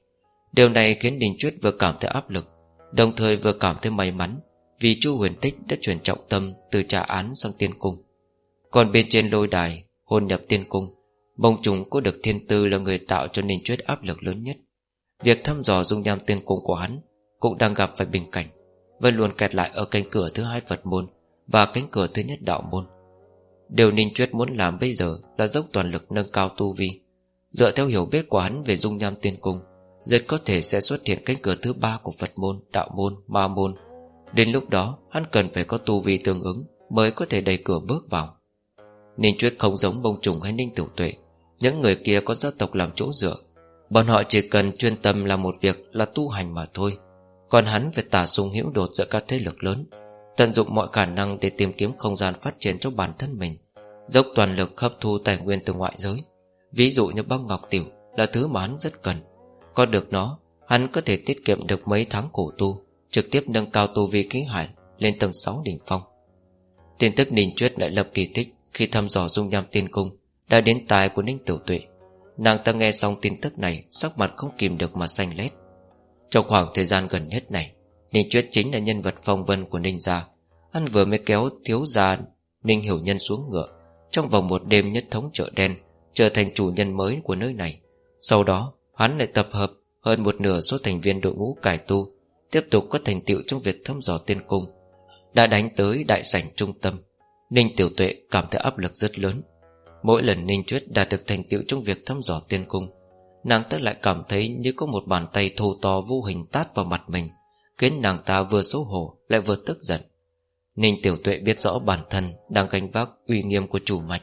Điều này khiến Đình Chuyết vừa cảm thấy áp lực, Đồng thời vừa cảm thấy may mắn Vì Chu huyền tích đã chuyển trọng tâm Từ trả án sang tiên cung. Còn bên trên lôi đài Hôn nhập tiên cung Mông trùng có được thiên tư là người tạo cho Ninh Chuyết áp lực lớn nhất. Việc thăm dò dung nham tiên cung của hắn Cũng đang gặp phải bình cảnh, Vẫn luôn kẹt lại ở cánh cửa thứ hai Phật môn Và cánh cửa thứ nhất đạo môn. Điều Ninh Chuyết muốn làm bây giờ Là dốc toàn lực nâng cao tu vi. Dựa theo hiểu biết của hắn về dung nham tiên cung Rất có thể sẽ xuất hiện cánh cửa thứ ba của Phật môn, đạo môn, ma môn. Đến lúc đó hắn cần phải có tu vi tương ứng Mới có thể đẩy cửa bước vào. Ninh Chuyết không giống bông trùng hay Ninh Tiểu Tuệ. Những người kia có gia tộc làm chỗ dựa. Bọn họ chỉ cần chuyên tâm làm một việc là tu hành mà thôi. Còn hắn phải tả sung hữu đột giữa các thế lực lớn. Tận dụng mọi khả năng để tìm kiếm không gian phát triển cho bản thân mình. Dốc toàn lực hấp thu tài nguyên từ ngoại giới. Ví dụ như băng ngọc tiểu Là thứ mà hắn rất cần. Có được nó, Hắn có thể tiết kiệm được mấy tháng cổ tu, Trực tiếp nâng cao tu vi khí hải Lên tầng 6 đỉnh phong. Tin tức Ninh Chuyết lại lập kỳ tích Khi thăm dò dung nham tiên cung, Đã đến tài của Ninh Tiểu Tuệ. Nàng ta nghe xong tin tức này, Sắc mặt không kìm được mà xanh lét. Trong khoảng thời gian gần nhất này Ninh Chuyết chính là nhân vật phong vân của Ninh Gia. Hắn vừa mới kéo thiếu gia Ninh Hiểu Nhân xuống ngựa, Trong vòng một đêm nhất thống chợ đen, Trở thành chủ nhân mới của nơi này. Sau đó, hắn lại tập hợp Hơn một nửa số thành viên đội ngũ cải tu, Tiếp tục có thành tựu trong việc thăm dò tiên cung. Đã đánh tới đại sảnh trung tâm, Ninh Tiểu Tuệ cảm thấy áp lực rất lớn. Mỗi lần Ninh Chuyết đạt được thành tựu trong việc thăm dò tiên cung, Nàng ta lại cảm thấy như có một bàn tay thô to vô hình tát vào mặt mình. Khiến nàng ta vừa xấu hổ, lại vừa tức giận. Ninh Tiểu Tuệ biết rõ bản thân Đang gánh vác uy nghiêm của chủ mạch.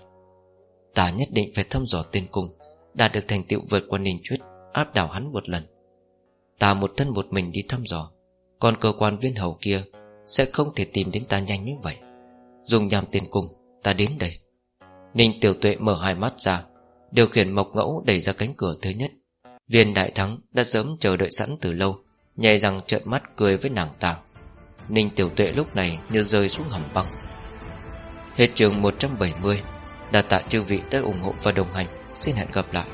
Ta nhất định phải thăm dò tiên cung, Đạt được thành tựu vượt qua Ninh Chuyết Áp đảo hắn một lần. Ta một thân một mình đi thăm dò, Còn cơ quan viên hầu kia Sẽ không thể tìm đến ta nhanh như vậy. Dùng nhằm tiên cung, Ta đến đây. Ninh Tiểu Tuệ mở hai mắt ra, Điều khiển mộc ngẫu đẩy ra cánh cửa thứ nhất. Viên đại thắng đã sớm chờ đợi sẵn từ lâu Nhè rằng trợn mắt cười với nàng ta. Ninh Tiểu Tuệ lúc này như rơi xuống hầm băng. Hết trường 170 Đà tạ chư vị đã ủng hộ và đồng hành. Xin hẹn gặp lại.